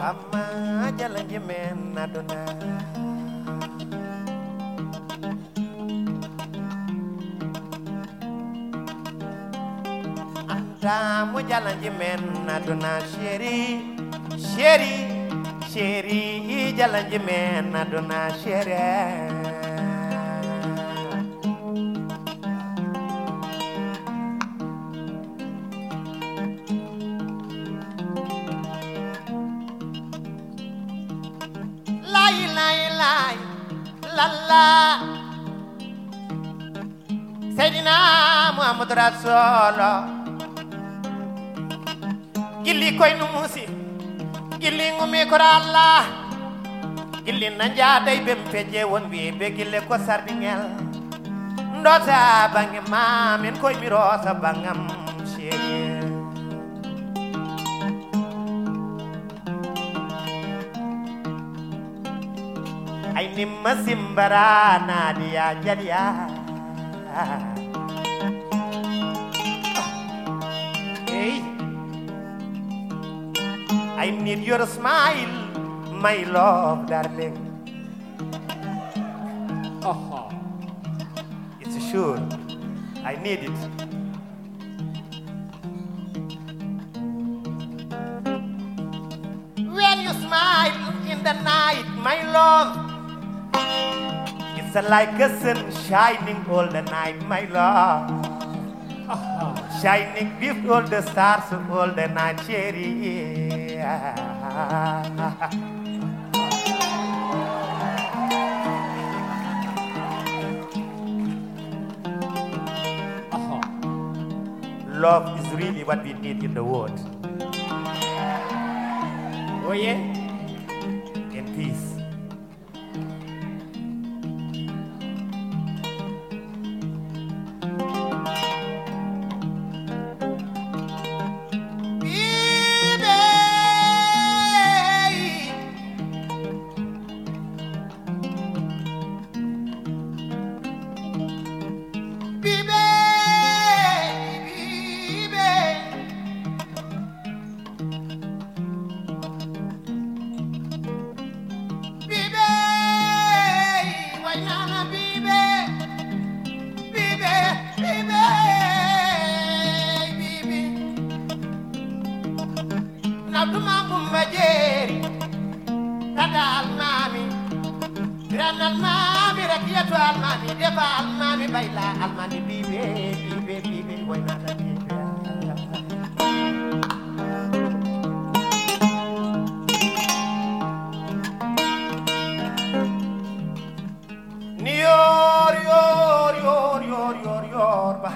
Lama aja lagi main andamu jalan jemen adona sheri Sheri Sheri jalan jemen adona sheri lalla Seydina Muhammadu Rasulu gilli koy nu musi gilli ngumi ko Allah gilli na jaaday bem peje won wi be gille ko sardingel ndota bange mamen koy mi rosa bangam ay nimma simbara naadiya jadiya. Hey. I need your smile my love darling. Aha. it's sure. I need it. When you smile in the night my love It's like a sun shining all the night, my love. Shining with all the stars all the night, cherry. Love is really what we need in the world. Oh yeah? Almami rakiyatu almami defa almami bayla almami bibe bibe bibe waynata bibe ni yor yor yor yor yor ba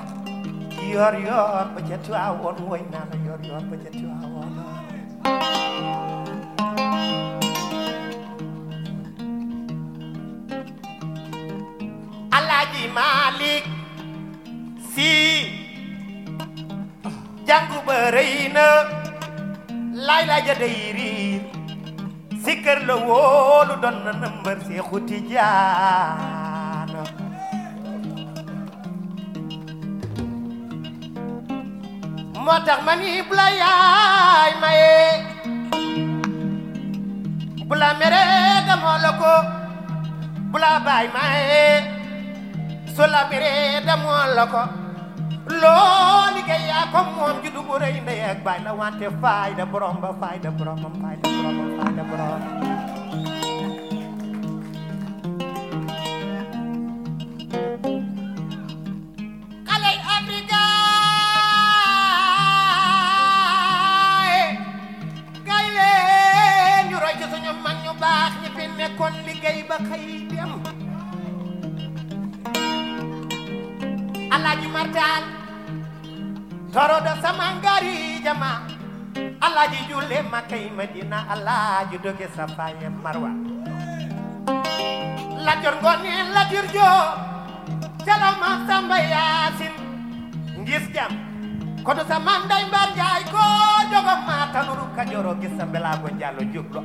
ca tuawon Si jàngu ba rëy na lay la ja day riir. Si kër la wóolu doon na nëmbar Seexu Tijaan moo tax ma la maye su la mere damoo la ko loo liggéey yaa ko moom ju dugu rëy ndey ak baay la wante fayda borom ba fayda boromam borom xale yi Afrika eh, kay leen ñu roy ci suñu mag ñu ba xëy dem alaji martan toroɗo samangari jama. Alaji Jule Makai Medina alaji doge safa marwa. Lajur goni, lajur jo, calawma samba yasin Ngis jam. Kodo samanda e mbar jaay ko jogom ma tanuru kajoro. Gissa mbelago diallo joglo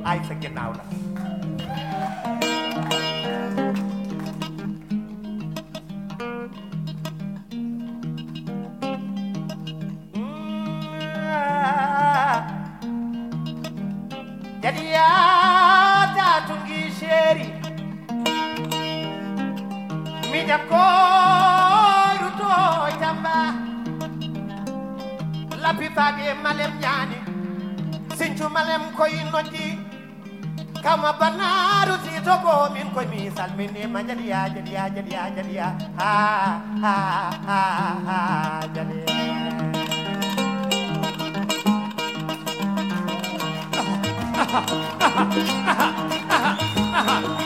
mi jam ko ruto tamba. Lapi fade malem nyani sincu malem koy noddi kama min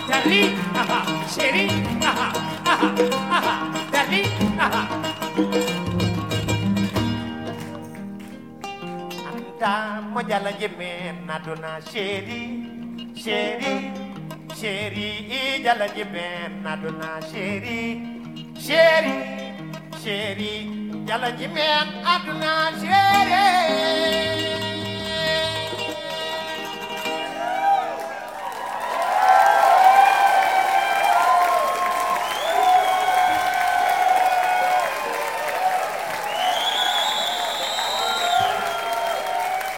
Darling, aha, aha, aha, darling, aha. anta mojala jimen sheri sheri sheri i jala jimen naduna sheri sheri sheri jala jimen aduna sheri